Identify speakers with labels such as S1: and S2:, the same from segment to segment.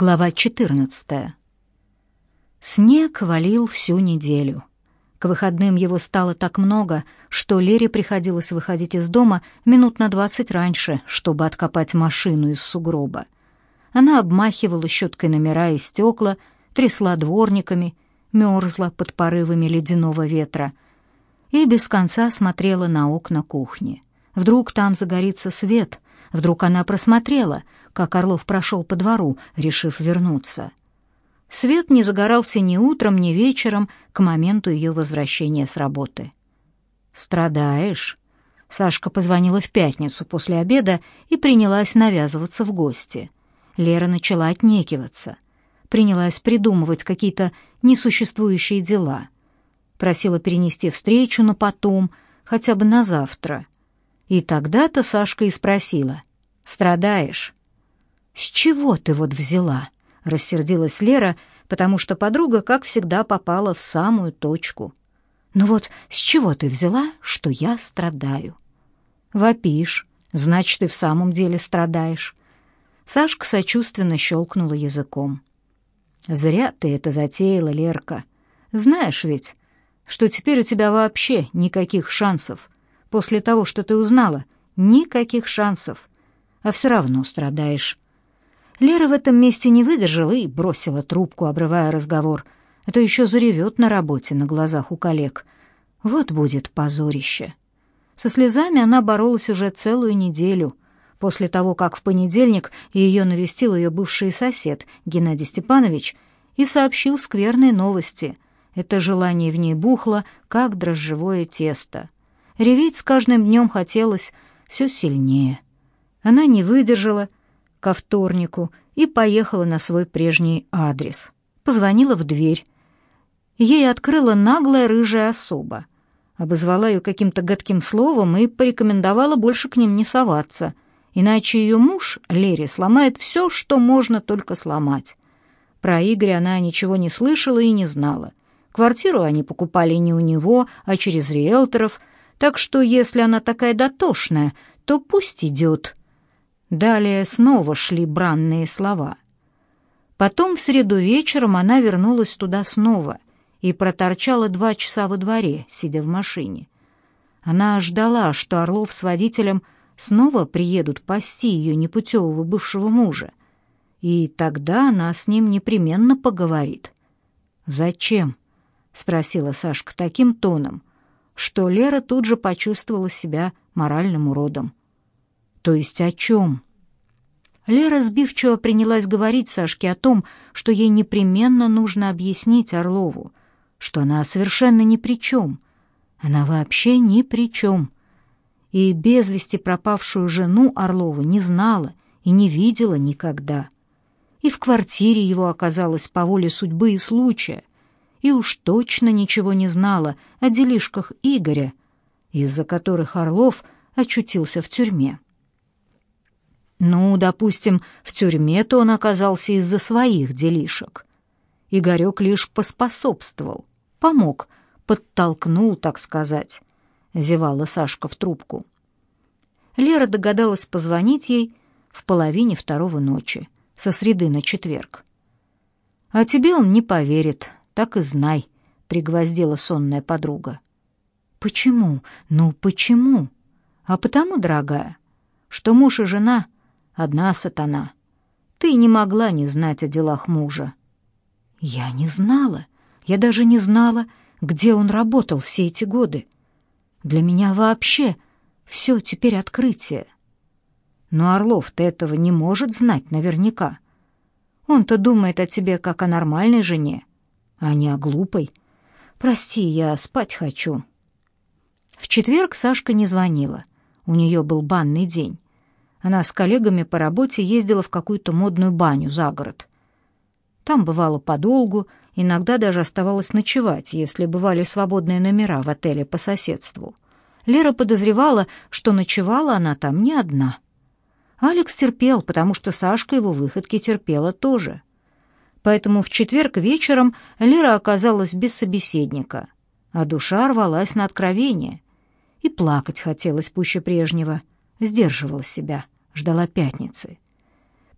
S1: Глава 14. Снег валил всю неделю. К выходным его стало так много, что Лере приходилось выходить из дома минут на двадцать раньше, чтобы откопать машину из сугроба. Она обмахивала щеткой номера и стекла, трясла дворниками, мерзла под порывами ледяного ветра и без конца смотрела на окна кухни. Вдруг там загорится свет, вдруг она просмотрела — как Орлов прошел по двору, решив вернуться. Свет не загорался ни утром, ни вечером к моменту ее возвращения с работы. «Страдаешь?» Сашка позвонила в пятницу после обеда и принялась навязываться в гости. Лера начала отнекиваться. Принялась придумывать какие-то несуществующие дела. Просила перенести встречу на потом, хотя бы на завтра. И тогда-то Сашка и спросила. «Страдаешь?» «С чего ты вот взяла?» — рассердилась Лера, потому что подруга, как всегда, попала в самую точку. «Ну вот с чего ты взяла, что я страдаю?» «Вопишь, значит, ты в самом деле страдаешь». Сашка сочувственно щелкнула языком. «Зря ты это затеяла, Лерка. Знаешь ведь, что теперь у тебя вообще никаких шансов. После того, что ты узнала, никаких шансов. А все равно страдаешь. Лера в этом месте не выдержала и бросила трубку, обрывая разговор. Это еще заревет на работе на глазах у коллег. Вот будет позорище. Со слезами она боролась уже целую неделю, после того, как в понедельник ее навестил ее бывший сосед Геннадий Степанович и сообщил скверные новости. Это желание в ней бухло, как дрожжевое тесто. Реветь с каждым днем хотелось все сильнее. Она не выдержала ко вторнику и поехала на свой прежний адрес. Позвонила в дверь. Ей открыла наглая рыжая особа. Обозвала ее каким-то гадким словом и порекомендовала больше к ним не соваться, иначе ее муж, Лере, сломает все, что можно только сломать. Про Игоря она ничего не слышала и не знала. Квартиру они покупали не у него, а через риэлторов, так что если она такая дотошная, то пусть идет. Далее снова шли бранные слова. Потом в среду вечером она вернулась туда снова и проторчала два часа во дворе, сидя в машине. Она ждала, что Орлов с водителем снова приедут пасти ее непутевого бывшего мужа, и тогда она с ним непременно поговорит. «Зачем?» — спросила Сашка таким тоном, что Лера тут же почувствовала себя моральным уродом. То есть о чем? Лера сбивчиво принялась говорить Сашке о том, что ей непременно нужно объяснить Орлову, что она совершенно ни при чем. Она вообще ни при чем. И без вести пропавшую жену Орлова не знала и не видела никогда. И в квартире его оказалась по воле судьбы и случая, и уж точно ничего не знала о делишках Игоря, из-за которых Орлов очутился в тюрьме. Ну, допустим, в тюрьме-то он оказался из-за своих делишек. Игорек лишь поспособствовал, помог, подтолкнул, так сказать, зевала Сашка в трубку. Лера догадалась позвонить ей в половине второго ночи, со среды на четверг. «А тебе он не поверит, так и знай», — пригвоздила сонная подруга. «Почему? Ну, почему?» «А потому, дорогая, что муж и жена — одна сатана. Ты не могла не знать о делах мужа. Я не знала. Я даже не знала, где он работал все эти годы. Для меня вообще все теперь открытие. Но Орлов-то этого не может знать наверняка. Он-то думает о тебе как о нормальной жене, а не о глупой. Прости, я спать хочу. В четверг Сашка не звонила. У нее был банный день. Она с коллегами по работе ездила в какую-то модную баню за город. Там бывало подолгу, иногда даже оставалось ночевать, если бывали свободные номера в отеле по соседству. Лера подозревала, что ночевала она там не одна. Алекс терпел, потому что Сашка его выходки терпела тоже. Поэтому в четверг вечером Лера оказалась без собеседника, а душа рвалась на откровение. И плакать хотелось пуще прежнего — сдерживала себя, ждала пятницы.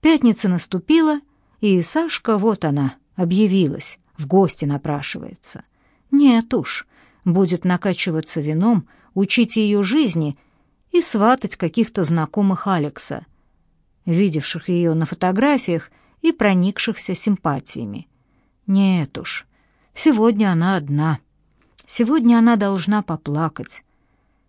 S1: Пятница наступила, И Сашка, вот она, объявилась, в гости напрашивается. Нет уж, будет накачиваться вином, учить ее жизни и сватать каких-то знакомых Алекса, видевших ее на фотографиях и проникшихся симпатиями. Нет уж, сегодня она одна. Сегодня она должна поплакать.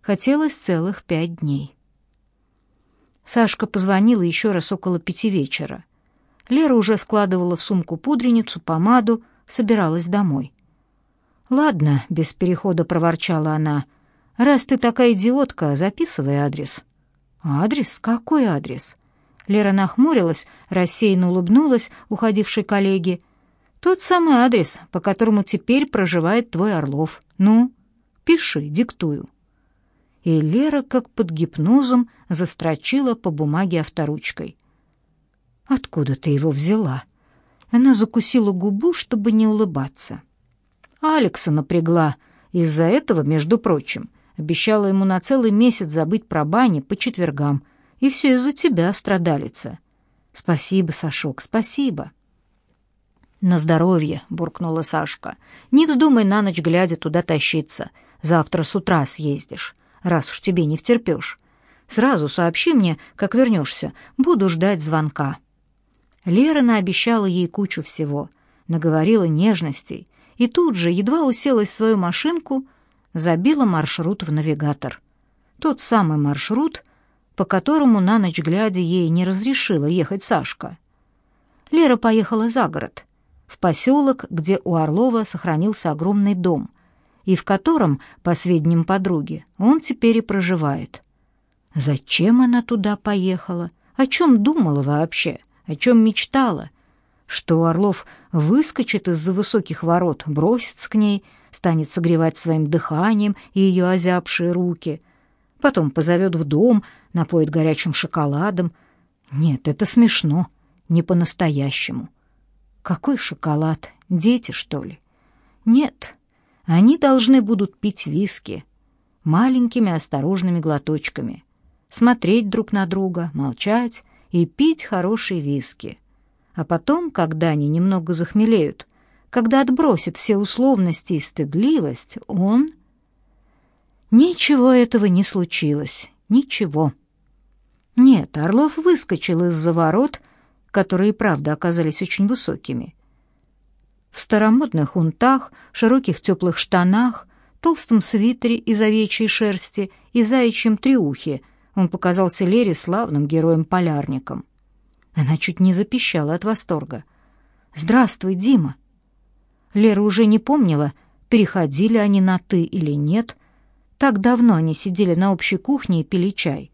S1: Хотелось целых пять дней. Сашка позвонила еще раз около пяти вечера. Лера уже складывала в сумку пудреницу, помаду, собиралась домой. «Ладно», — без перехода проворчала она, — «раз ты такая идиотка, записывай адрес». «Адрес? Какой адрес?» Лера нахмурилась, рассеянно улыбнулась уходившей коллеге. «Тот самый адрес, по которому теперь проживает твой Орлов. Ну, пиши, диктую». И Лера, как под гипнозом, застрочила по бумаге авторучкой. «Откуда ты его взяла?» Она закусила губу, чтобы не улыбаться. Алекса напрягла. Из-за этого, между прочим, обещала ему на целый месяц забыть про бани по четвергам. И все из-за тебя, страдалица. Спасибо, Сашок, спасибо. На здоровье, буркнула Сашка. Не вздумай на ночь глядя туда тащиться. Завтра с утра съездишь, раз уж тебе не втерпешь. Сразу сообщи мне, как вернешься. Буду ждать звонка. Лера наобещала ей кучу всего, наговорила нежностей и тут же, едва уселась в свою машинку, забила маршрут в навигатор. Тот самый маршрут, по которому на ночь глядя ей не разрешила ехать Сашка. Лера поехала за город, в поселок, где у Орлова сохранился огромный дом, и в котором, по сведениям подруги, он теперь и проживает. Зачем она туда поехала? О чем думала вообще? О чем мечтала? что Орлов выскочит из-за высоких ворот, бросится к ней, станет согревать своим дыханием ее озябшие руки, потом позовет в дом, напоит горячим шоколадом. Нет, это смешно, не по-настоящему. Какой шоколад? Дети, что ли? Нет, они должны будут пить виски маленькими осторожными глоточками, смотреть друг на друга, молчать и пить хорошие виски. А потом, когда они немного захмелеют, когда отбросит все условности и стыдливость, он... Ничего этого не случилось. Ничего. Нет, Орлов выскочил из-за ворот, которые, правда, оказались очень высокими. В старомодных унтах, широких теплых штанах, толстом свитере из овечьей шерсти и заячьем триухе он показался Лере славным героем-полярником. Она чуть не запищала от восторга. «Здравствуй, Дима!» Лера уже не помнила, переходили они на «ты» или нет. Так давно они сидели на общей кухне и пили чай.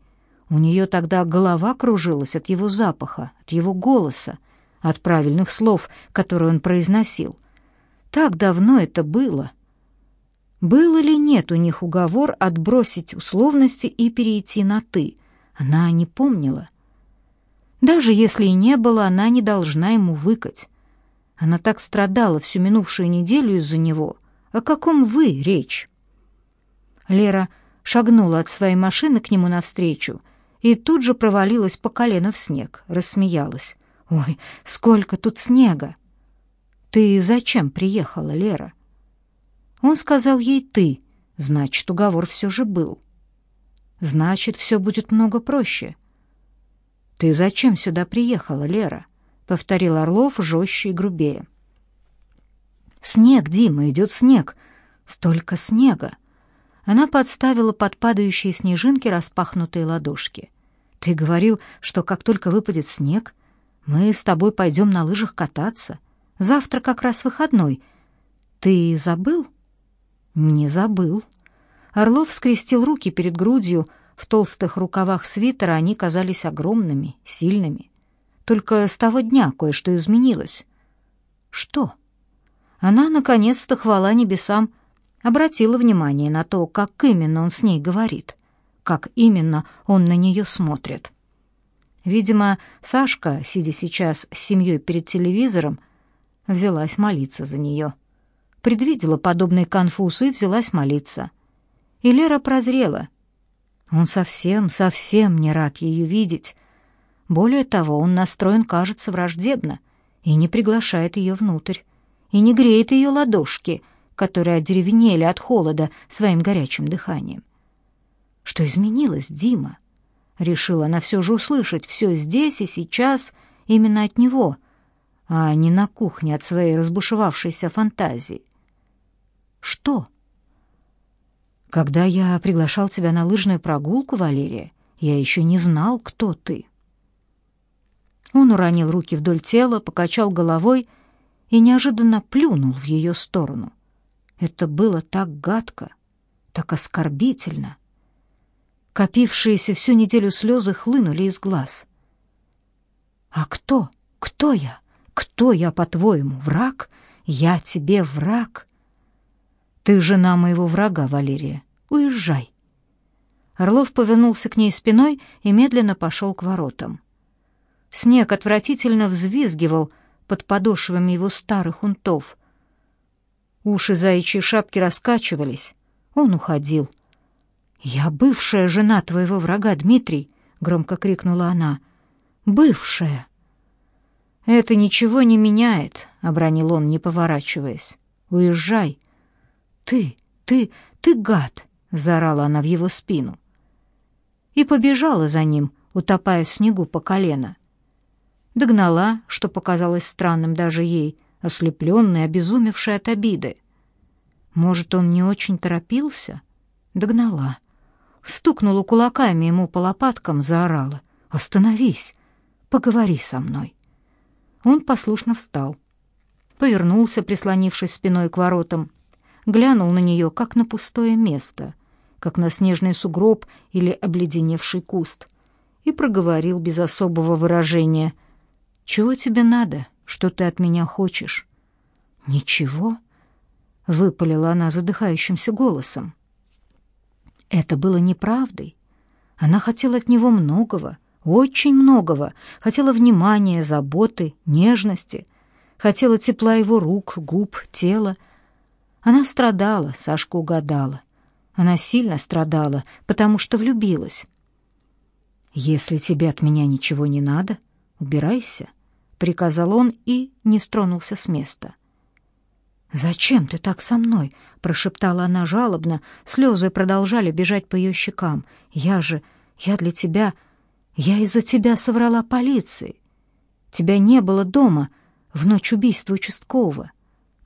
S1: У нее тогда голова кружилась от его запаха, от его голоса, от правильных слов, которые он произносил. Так давно это было. Был или нет у них уговор отбросить условности и перейти на «ты»? Она не помнила. Даже если и не было, она не должна ему выкать. Она так страдала всю минувшую неделю из-за него. О каком «вы» речь? Лера шагнула от своей машины к нему навстречу и тут же провалилась по колено в снег, рассмеялась. «Ой, сколько тут снега!» «Ты зачем приехала, Лера?» Он сказал ей «ты», значит, уговор все же был. «Значит, все будет много проще». «Ты зачем сюда приехала, Лера?» — повторил Орлов жестче и грубее. «Снег, Дима, идет снег. Столько снега!» Она подставила под падающие снежинки распахнутые ладошки. «Ты говорил, что как только выпадет снег, мы с тобой пойдем на лыжах кататься. Завтра как раз выходной. Ты забыл?» «Не забыл». Орлов скрестил руки перед грудью, в толстых рукавах свитера они казались огромными, сильными. Только с того дня кое-что изменилось. Что? Она, наконец-то, хвала небесам, обратила внимание на то, как именно он с ней говорит, как именно он на нее смотрит. Видимо, Сашка, сидя сейчас с семьей перед телевизором, взялась молиться за нее. Предвидела подобный конфуз и взялась молиться. И Лера прозрела — он совсем, совсем не рад ее видеть. Более того, он настроен, кажется, враждебно. и не приглашает ее внутрь, и не греет ее ладошки, которые одеревенели от холода своим горячим дыханием. Что изменилось, Дима? Решила она все же услышать все здесь и сейчас именно от него, а не на кухне от своей разбушевавшейся фантазии. Что? Когда я приглашал тебя на лыжную прогулку, Валерия, я еще не знал, кто ты. Он уронил руки вдоль тела, покачал головой и неожиданно плюнул в ее сторону. Это было так гадко, так оскорбительно. Копившиеся всю неделю слезы хлынули из глаз. «А кто? Кто я? Кто я, по-твоему, враг? Я тебе враг?» «Ты жена моего врага, Валерия. Уезжай». Орлов повернулся к ней спиной и медленно пошел к воротам. Снег отвратительно взвизгивал под подошвами его старых унтов. Уши заячьей шапки раскачивались. Он уходил. «Я бывшая жена твоего врага, Дмитрий!» — громко крикнула она. «Бывшая!» «Это ничего не меняет», — обронил он, не поворачиваясь. «Уезжай!» «Ты, ты, ты гад!» — заорала она в его спину. И побежала за ним, утопая в снегу по колено. Догнала, что показалось странным даже ей, ослепленной, обезумевшей от обиды. Может, он не очень торопился? Догнала стукнула кулаками ему по лопаткам, заорала. «Остановись! Поговори со мной!» Он послушно встал. Повернулся, прислонившись спиной к воротам. Глянул на нее, как на пустое место, как на снежный сугроб или обледеневший куст, и проговорил без особого выражения. «Чего тебе надо? Что ты от меня хочешь?» «Ничего», — выпалила она задыхающимся голосом. Это было неправдой. Она хотела от него многого, очень многого. Хотела внимания, заботы, нежности. Хотела тепла его рук, губ, тела. Она страдала, Сашка угадала. Она сильно страдала, потому что влюбилась. «Если тебе от меня ничего не надо, убирайся», — приказал он и не стронулся с места. «Зачем ты так со мной?» — прошептала она жалобно. Слезы продолжали бежать по ее щекам. «Я же... Я для тебя... Я из-за тебя соврала полиции. Тебя не было дома в ночь убийства участкового.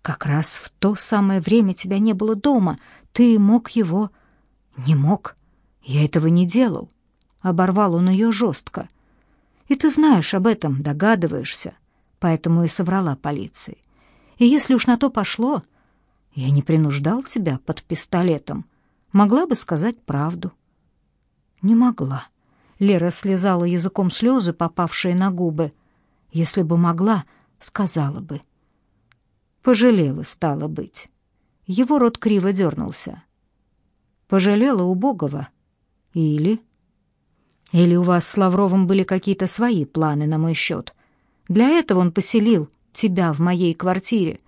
S1: Как раз в то самое время тебя не было дома. Ты мог его... Не мог. Я этого не делал». Оборвал он ее жестко. «И ты знаешь об этом, догадываешься, поэтому и соврала полиции. И если уж на то пошло, я не принуждал тебя под пистолетом. Могла бы сказать правду. Не могла. Лера слезала языком слезы, попавшие на губы. Если бы могла, сказала бы. Пожалела, стало быть. Его рот криво дернулся. Пожалела убогого. Или... Или у вас с Лавровым были какие-то свои планы на мой счет? Для этого он поселил тебя в моей квартире,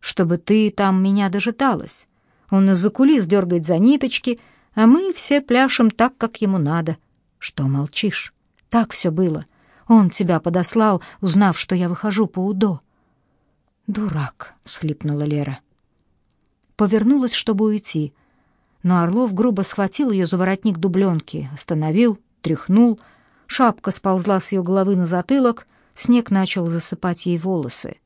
S1: чтобы ты там меня дожидалась. Он из-за кулис дергает за ниточки, а мы все пляшем так, как ему надо. Что молчишь? Так все было. Он тебя подослал, узнав, что я выхожу по УДО. «Дурак!» — схлипнула Лера. Повернулась, чтобы уйти, но Орлов грубо схватил ее за воротник дубленки, остановил, тряхнул, шапка сползла с ее головы на затылок, Снег начал засыпать ей волосы.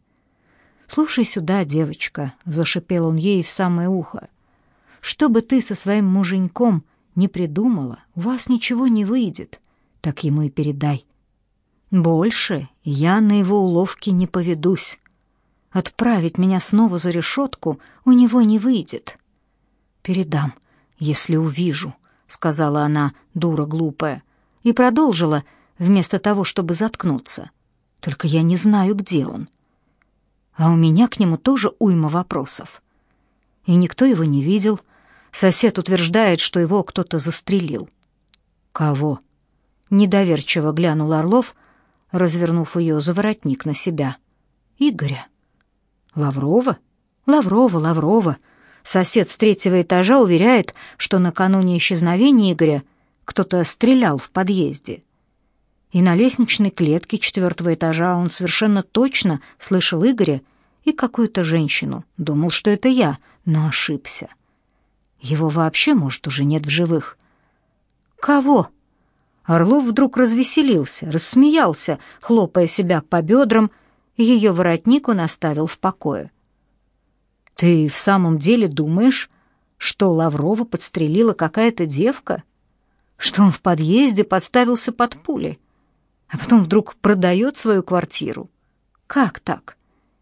S1: «Слушай сюда, девочка», — зашипел он ей в самое ухо. «Что бы ты со своим муженьком не придумала, у вас ничего не выйдет. Так ему и передай. Больше я на его уловки не поведусь. Отправить меня снова за решетку у него не выйдет. Передам, если увижу», — сказала она, дура глупая, и продолжила, вместо того, чтобы заткнуться. Только я не знаю, где он. А у меня к нему тоже уйма вопросов. И никто его не видел. Сосед утверждает, что его кто-то застрелил. Кого? Недоверчиво глянул Орлов, развернув ее за воротник на себя. Игоря. Лаврова? Лаврова, Лаврова. Сосед с третьего этажа уверяет, что накануне исчезновения Игоря кто-то стрелял в подъезде. И на лестничной клетке четвертого этажа он совершенно точно слышал Игоря и какую-то женщину. Думал, что это я, но ошибся. Его вообще, может, уже нет в живых. Кого? Орлов вдруг развеселился, рассмеялся, хлопая себя по бедрам, ее воротник он оставил в покое. Ты в самом деле думаешь, что Лаврова подстрелила какая-то девка? Что он в подъезде подставился под пули, а потом вдруг продает свою квартиру? Как так?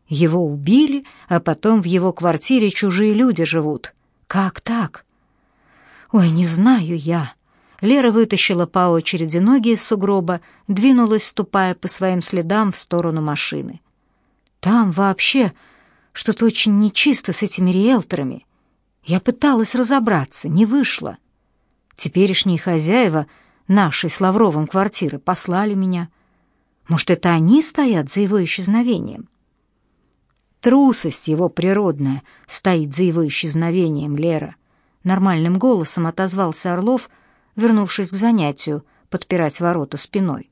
S1: Его убили, а потом в его квартире чужие люди живут. Как так? Ой, не знаю я. Лера вытащила по очереди ноги из сугроба, двинулась, ступая по своим следам в сторону машины. Там вообще что-то очень нечисто с этими риэлторами. Я пыталась разобраться, не вышло. Теперешние хозяева нашей с Лавровым квартиры послали меня. Может, это они стоят за его исчезновением? Трусость его природная стоит за его исчезновением, Лера. Нормальным голосом отозвался Орлов, вернувшись к занятию, подпирать ворота спиной.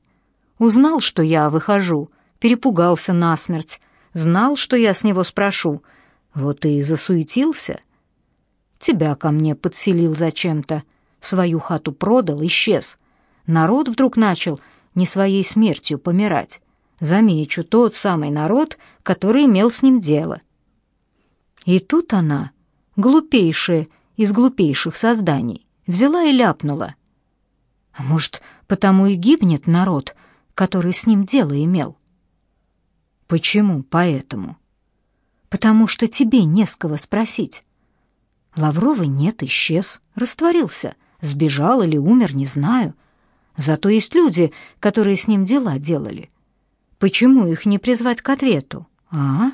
S1: Узнал, что я выхожу, перепугался насмерть, Знал, что я с него спрошу. Вот и засуетился. Тебя ко мне подселил зачем-то. В свою хату продал, исчез. Народ вдруг начал не своей смертью помирать. Замечу, тот самый народ, который имел с ним дело. И тут она, глупейшая из глупейших созданий, взяла и ляпнула. А может, потому и гибнет народ, который с ним дело имел? Почему поэтому? Потому что тебе не с кого спросить. Лаврова нет, исчез, растворился, сбежал или умер, не знаю. Зато есть люди, которые с ним дела делали. Почему их не призвать к ответу? А?